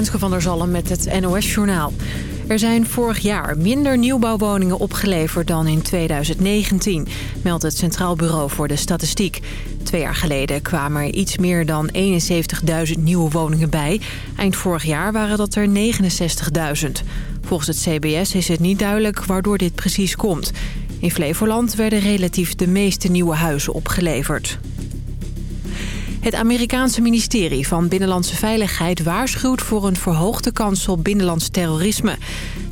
Renske van der Zalm met het NOS-journaal. Er zijn vorig jaar minder nieuwbouwwoningen opgeleverd dan in 2019, meldt het Centraal Bureau voor de Statistiek. Twee jaar geleden kwamen er iets meer dan 71.000 nieuwe woningen bij. Eind vorig jaar waren dat er 69.000. Volgens het CBS is het niet duidelijk waardoor dit precies komt. In Flevoland werden relatief de meeste nieuwe huizen opgeleverd. Het Amerikaanse ministerie van Binnenlandse Veiligheid waarschuwt voor een verhoogde kans op binnenlands terrorisme.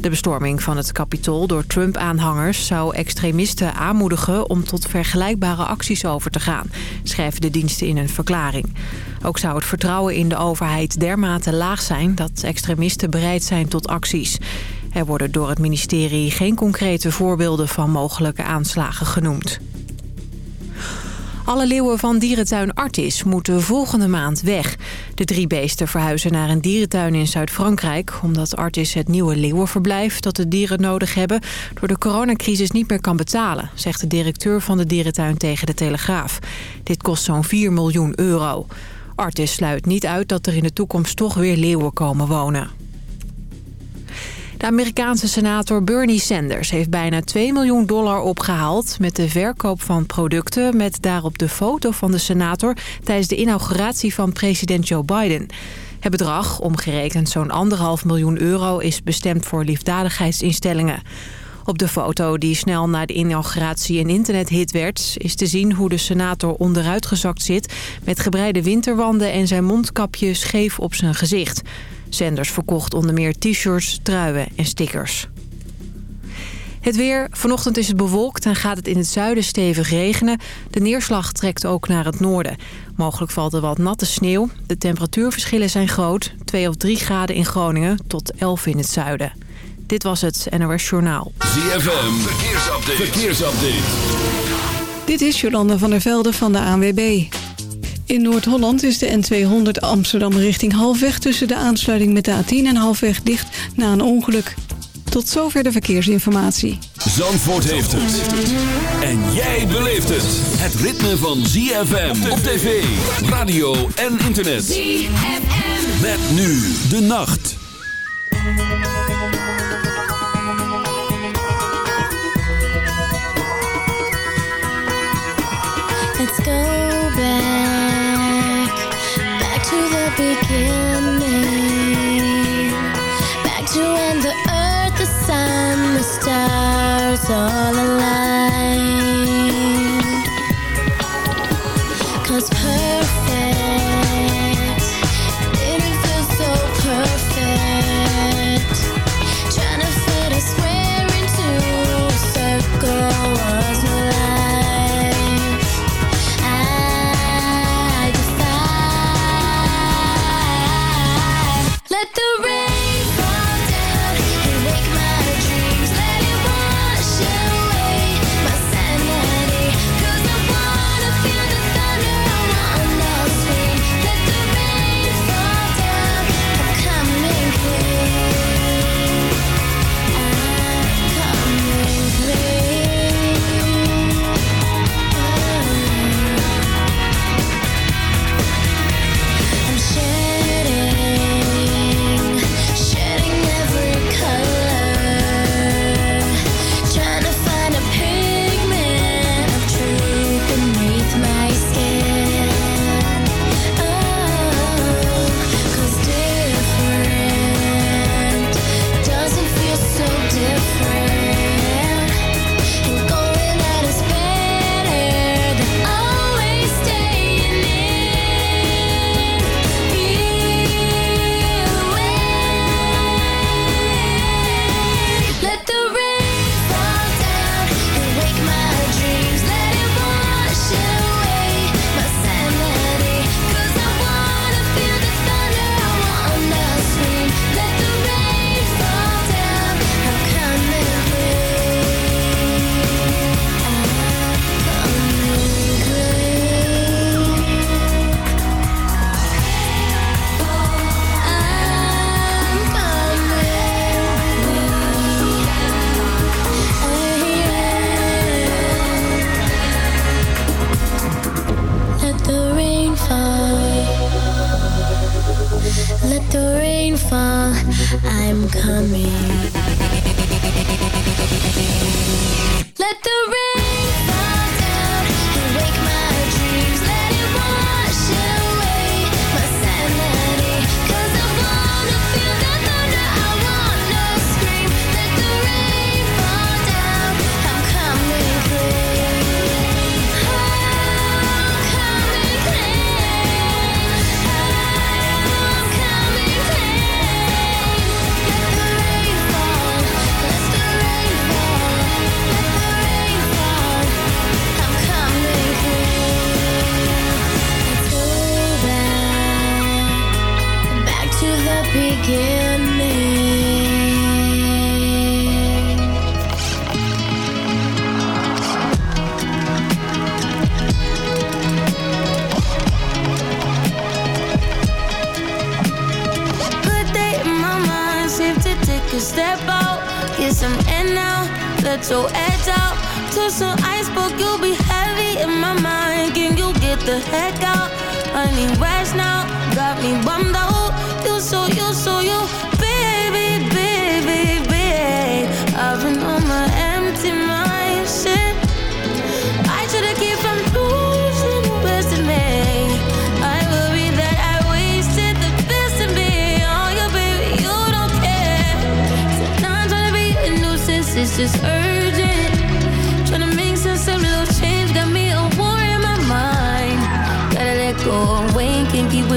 De bestorming van het Capitool door Trump-aanhangers zou extremisten aanmoedigen om tot vergelijkbare acties over te gaan, schrijven de diensten in een verklaring. Ook zou het vertrouwen in de overheid dermate laag zijn dat extremisten bereid zijn tot acties. Er worden door het ministerie geen concrete voorbeelden van mogelijke aanslagen genoemd. Alle leeuwen van dierentuin Artis moeten volgende maand weg. De drie beesten verhuizen naar een dierentuin in Zuid-Frankrijk... omdat Artis het nieuwe leeuwenverblijf dat de dieren nodig hebben... door de coronacrisis niet meer kan betalen... zegt de directeur van de dierentuin tegen de Telegraaf. Dit kost zo'n 4 miljoen euro. Artis sluit niet uit dat er in de toekomst toch weer leeuwen komen wonen. De Amerikaanse senator Bernie Sanders heeft bijna 2 miljoen dollar opgehaald... met de verkoop van producten met daarop de foto van de senator... tijdens de inauguratie van president Joe Biden. Het bedrag, omgerekend zo'n anderhalf miljoen euro... is bestemd voor liefdadigheidsinstellingen. Op de foto die snel na de inauguratie een internethit werd... is te zien hoe de senator onderuitgezakt zit... met gebreide winterwanden en zijn mondkapje scheef op zijn gezicht... Sanders verkocht onder meer t-shirts, truien en stickers. Het weer. Vanochtend is het bewolkt en gaat het in het zuiden stevig regenen. De neerslag trekt ook naar het noorden. Mogelijk valt er wat natte sneeuw. De temperatuurverschillen zijn groot. 2 of 3 graden in Groningen tot 11 in het zuiden. Dit was het NOS Journaal. ZFM. Verkeersupdate. Verkeersupdate. Dit is Jolanda van der Velde van de ANWB. In Noord-Holland is de N200 Amsterdam richting halfweg... tussen de aansluiting met de A10 en halfweg dicht na een ongeluk. Tot zover de verkeersinformatie. Zandvoort heeft het. En jij beleeft het. Het ritme van ZFM op tv, radio en internet. ZFM. Met nu de nacht.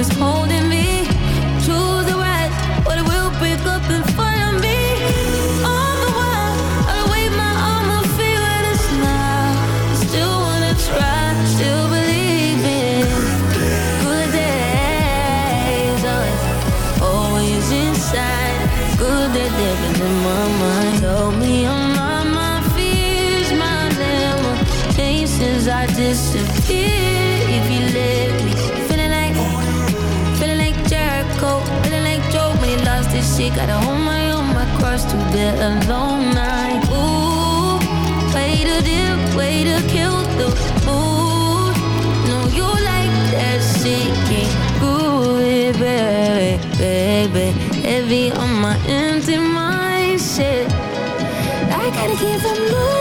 was home. Gotta hold my own, my cross to the alone night. Ooh, way to dip, way to kill the mood. No, you like that sinking gooey baby, baby. Heavy on my empty mind, shit. I gotta keep on moving.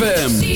ZFM.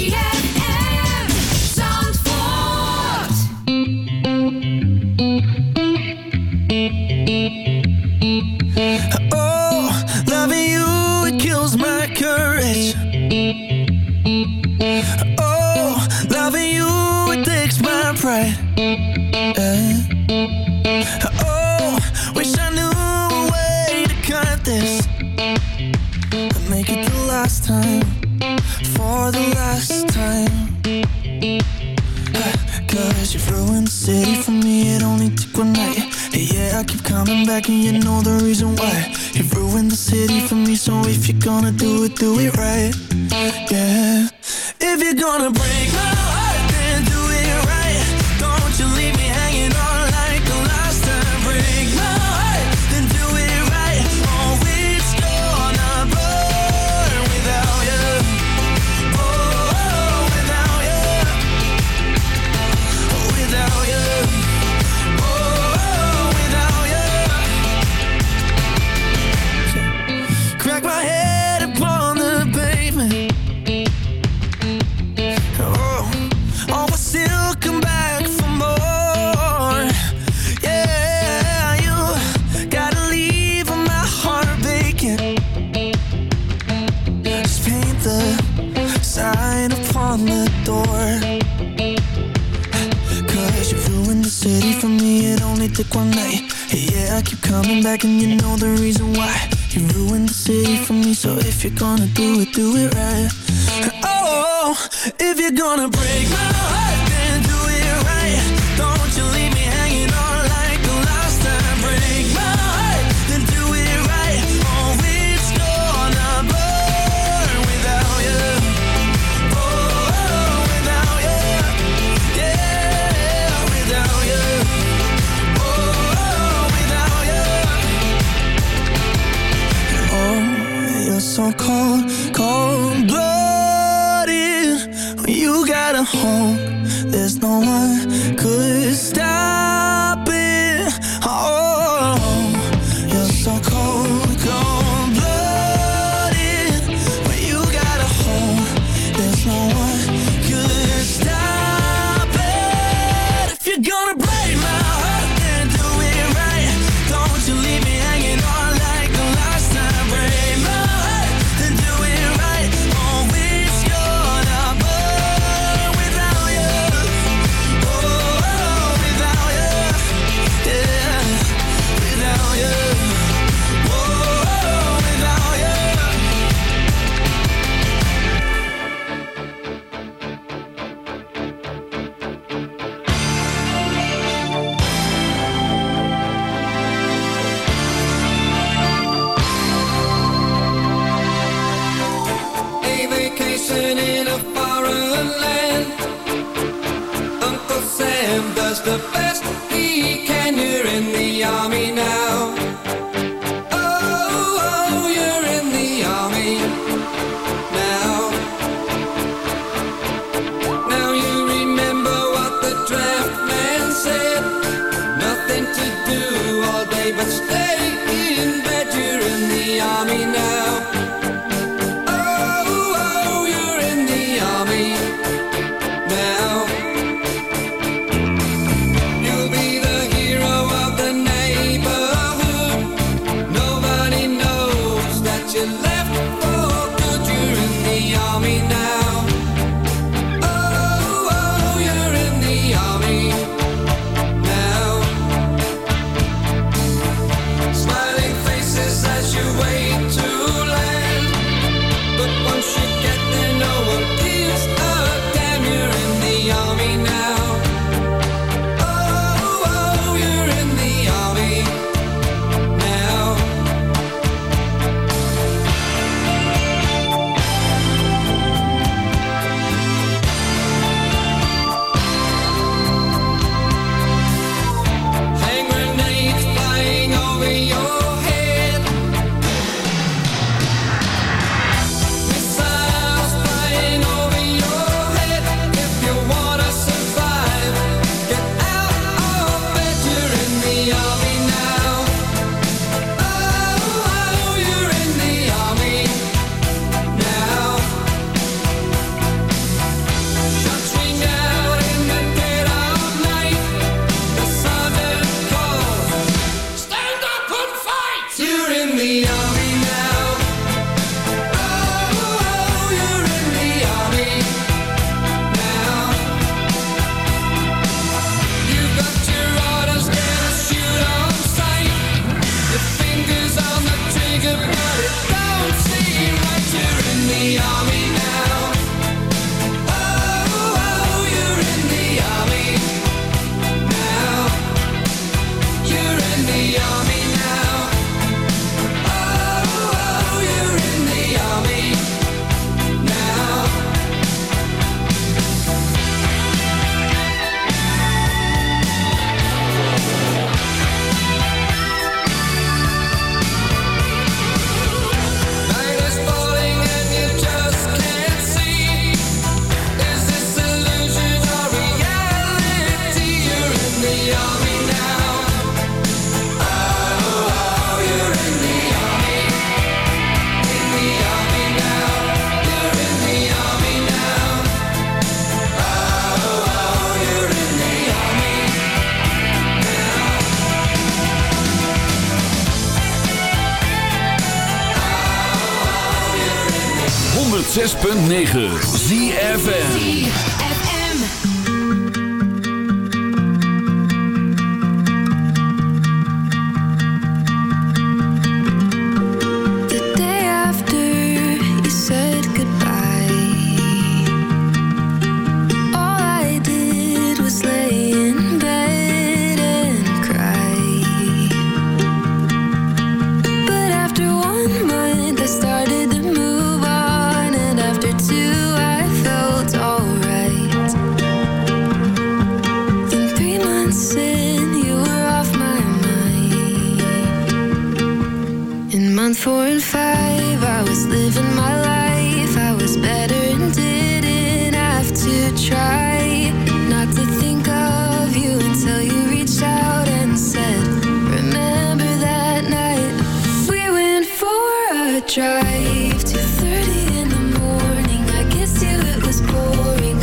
drive to 30 in the morning. I guess you it was boring.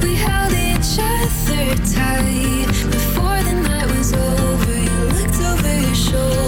We held each other tight Before the night was over. You looked over your shoulder.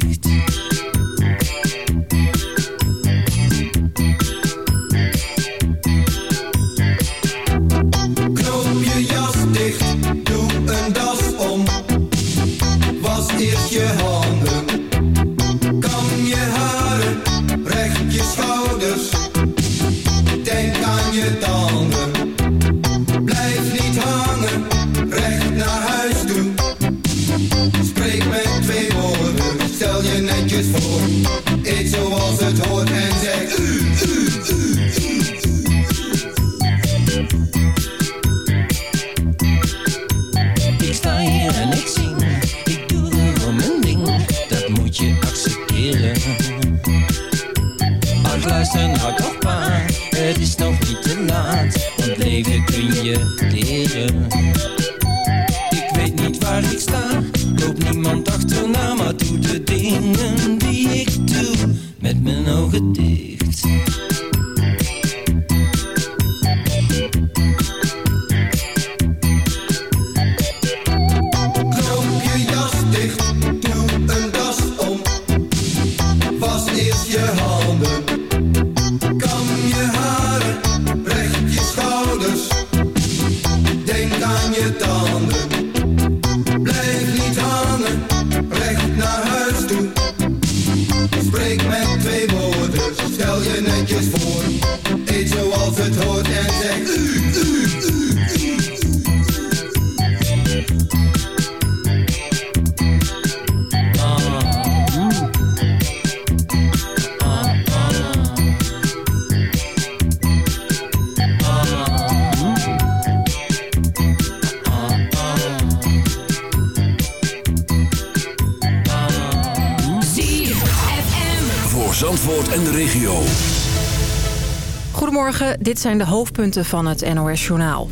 dit zijn de hoofdpunten van het NOS-journaal.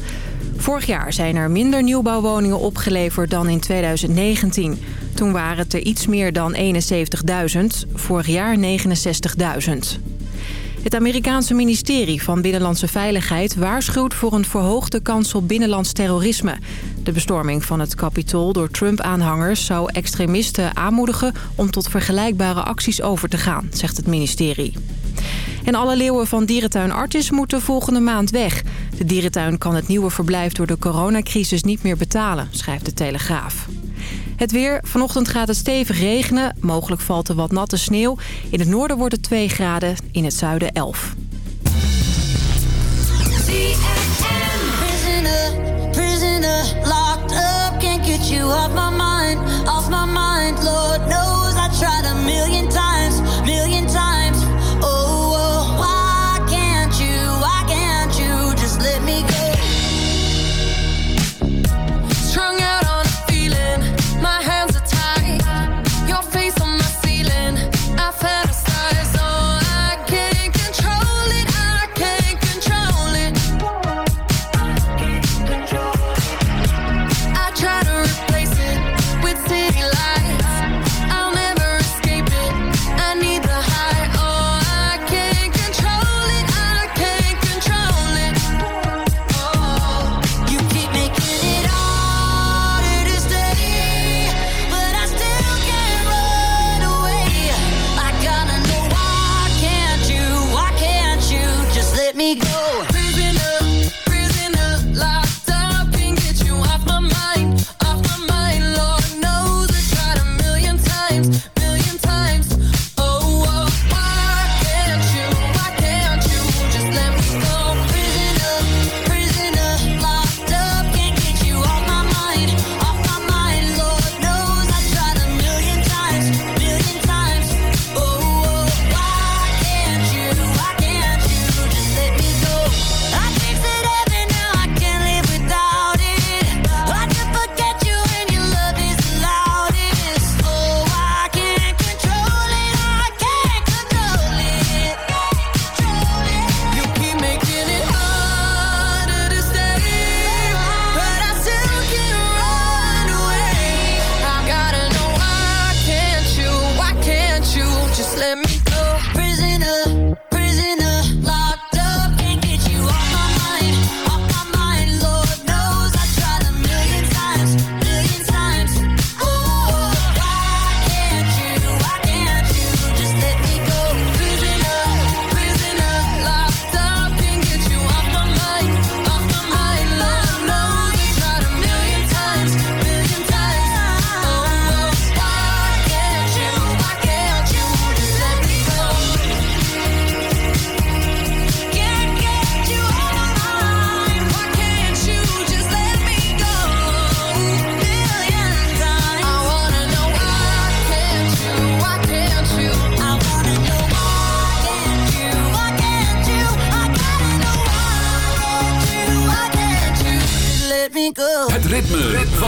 Vorig jaar zijn er minder nieuwbouwwoningen opgeleverd dan in 2019. Toen waren het er iets meer dan 71.000, vorig jaar 69.000. Het Amerikaanse ministerie van Binnenlandse Veiligheid waarschuwt voor een verhoogde kans op binnenlands terrorisme. De bestorming van het kapitool door Trump-aanhangers zou extremisten aanmoedigen om tot vergelijkbare acties over te gaan, zegt het ministerie. En alle leeuwen van dierentuin Artis moeten volgende maand weg. De dierentuin kan het nieuwe verblijf door de coronacrisis niet meer betalen, schrijft de Telegraaf. Het weer. Vanochtend gaat het stevig regenen. Mogelijk valt er wat natte sneeuw. In het noorden wordt het 2 graden, in het zuiden 11. million times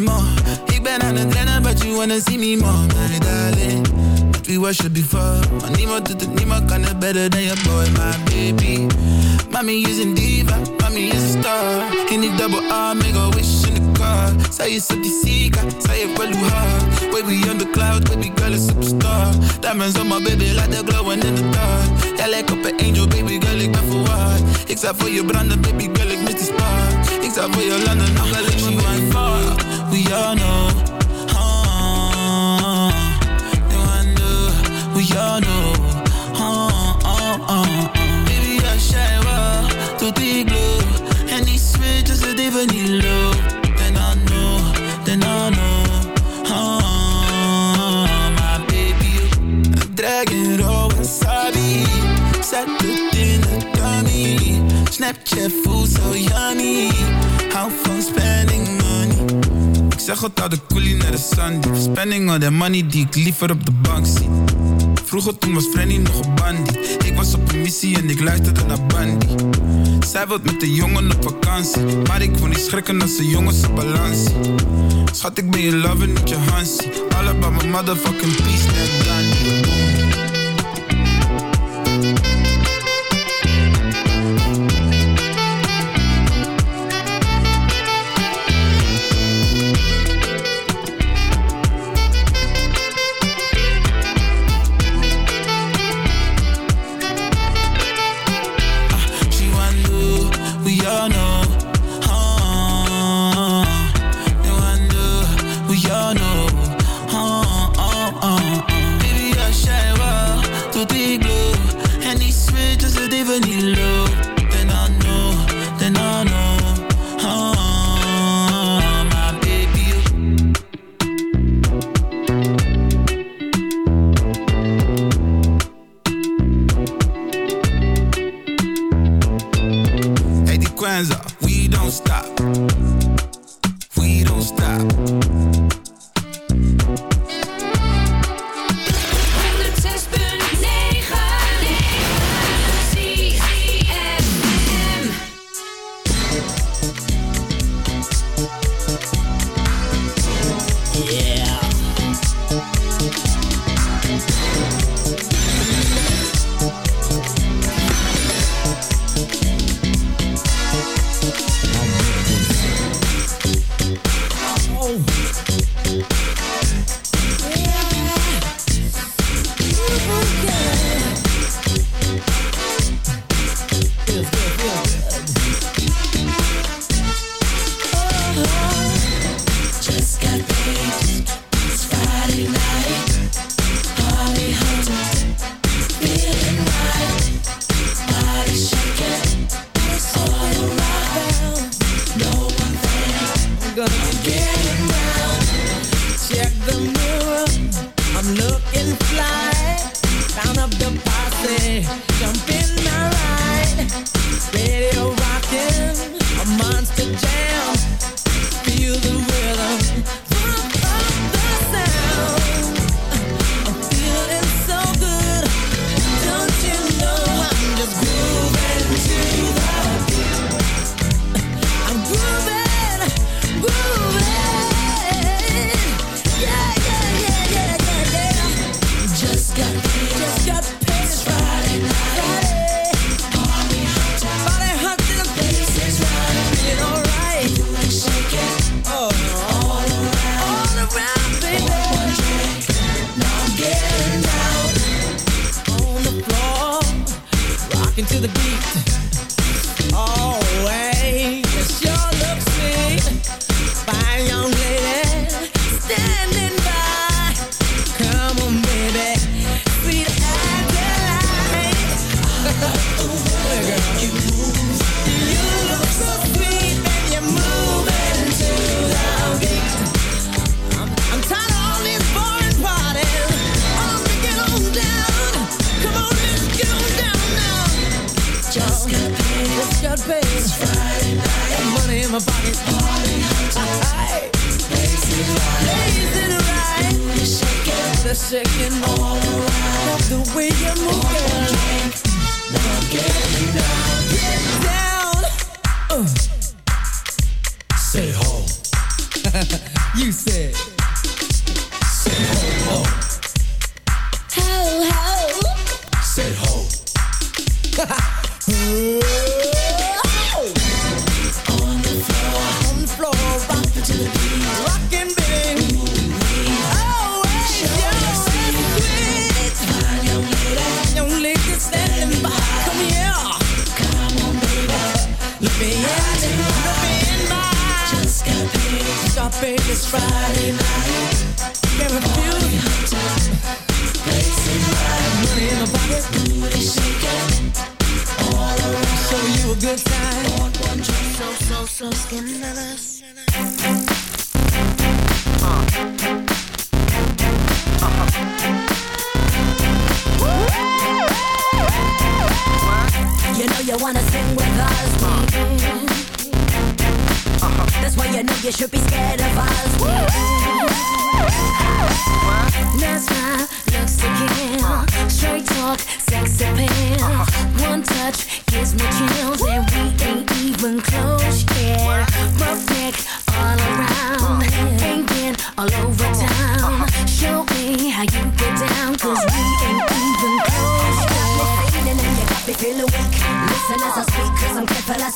Me amor. Ik ben aan het rennen, but you wanna see me more, my darling. But we worship before. Maar niemand doet het, niemand kan het better than your boy, my baby. Mommy is een diva, mommy is een star. In die double R, make a wish in the car. Zij is op die zika, zij heeft wel hoe hard. Baby on the cloud, baby girl is superstar. Diamonds on my baby, like the glowing in the dark. Jij lijkt op een angel, baby girl, ik ben verwaard. Ik zou voor je branden, baby girl, ik mis die spark. Ik zou voor je landen, nog ik me mijn. We all know. Ah, you wonder, we all know. Ah. Baby, I shine well, tot die glow. En die switch is het even low. Then I know, then I know. Ah, my baby. Dragon roll wasabi. Zet het in de tummy. Snapchat voelt zo yummy. Money. Ik zeg het al de coolie naar de Sunday. Spending all that money die ik liever op de bank zie. Vroeger toen was Frenny nog een bandie. Ik was op een missie en ik luisterde naar Bandy. Zij wilt met de jongen op vakantie. Maar ik wil niet schrikken als de jongens op balans. Schat, ik ben je lover, niet je Hansie. All about my motherfucking peace, net Gandhi.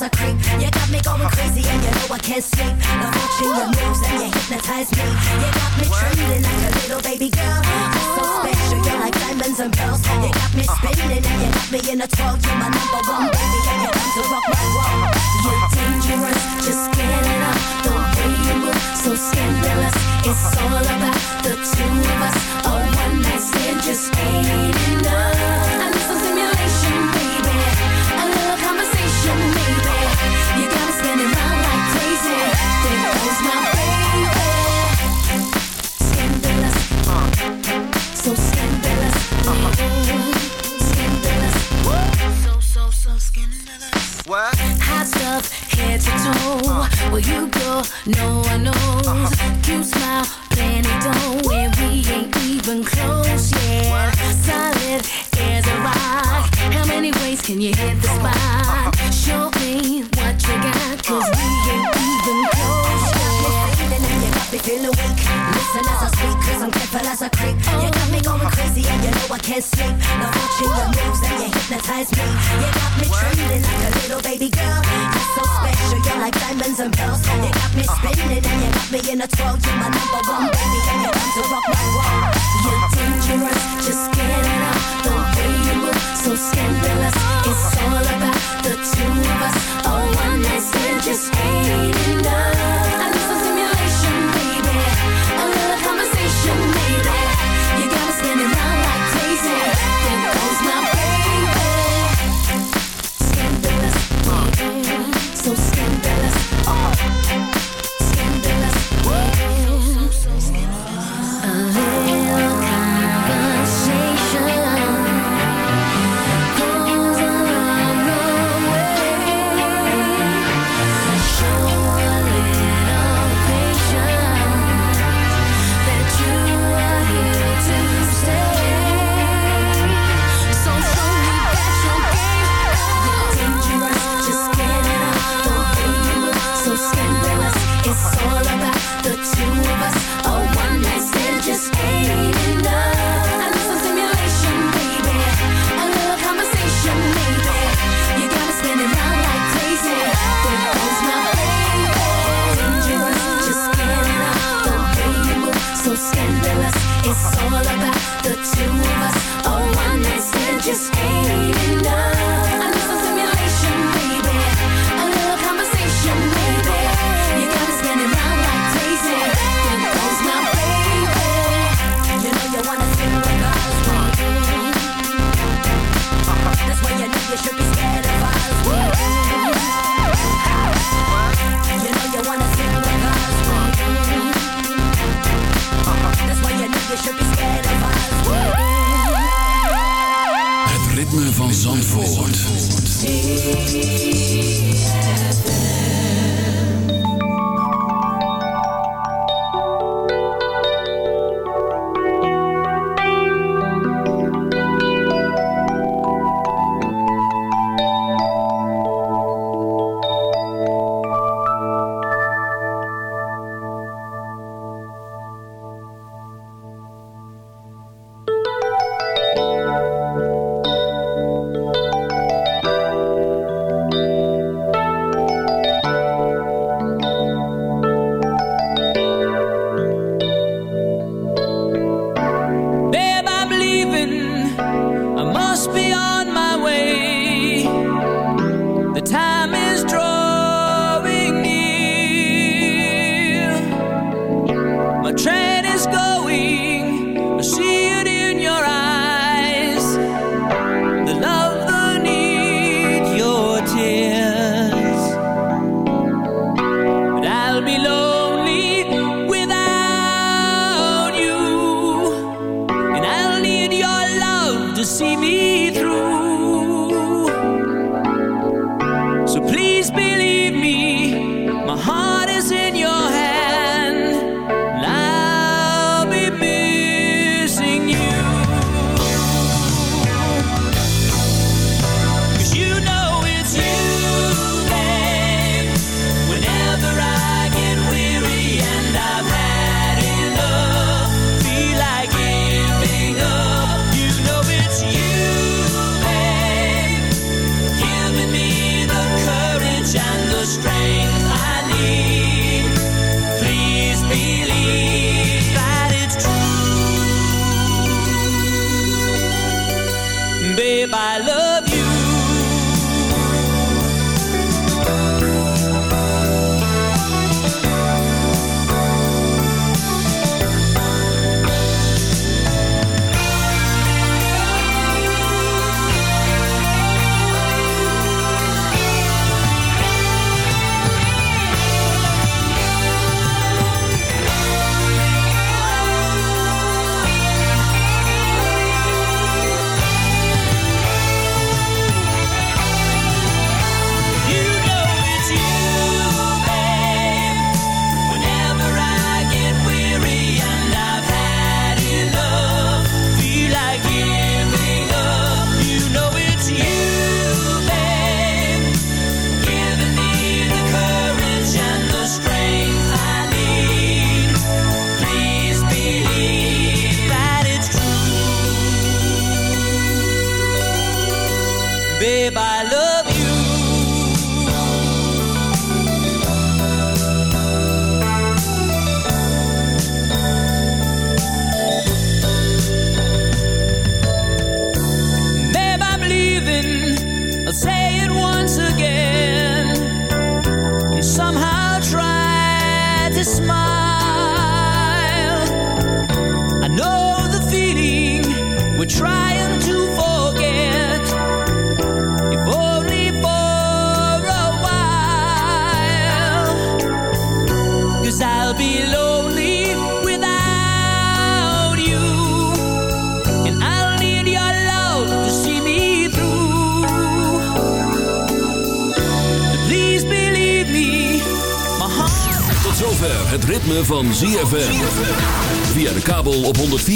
a creep. You got me going crazy and you know I can't sleep. I'm watching your moves and you hypnotize me. You got me trembling like a little baby girl. So special, you're like diamonds and pearls. You got me spinning and you got me in a twirl. You're my number one baby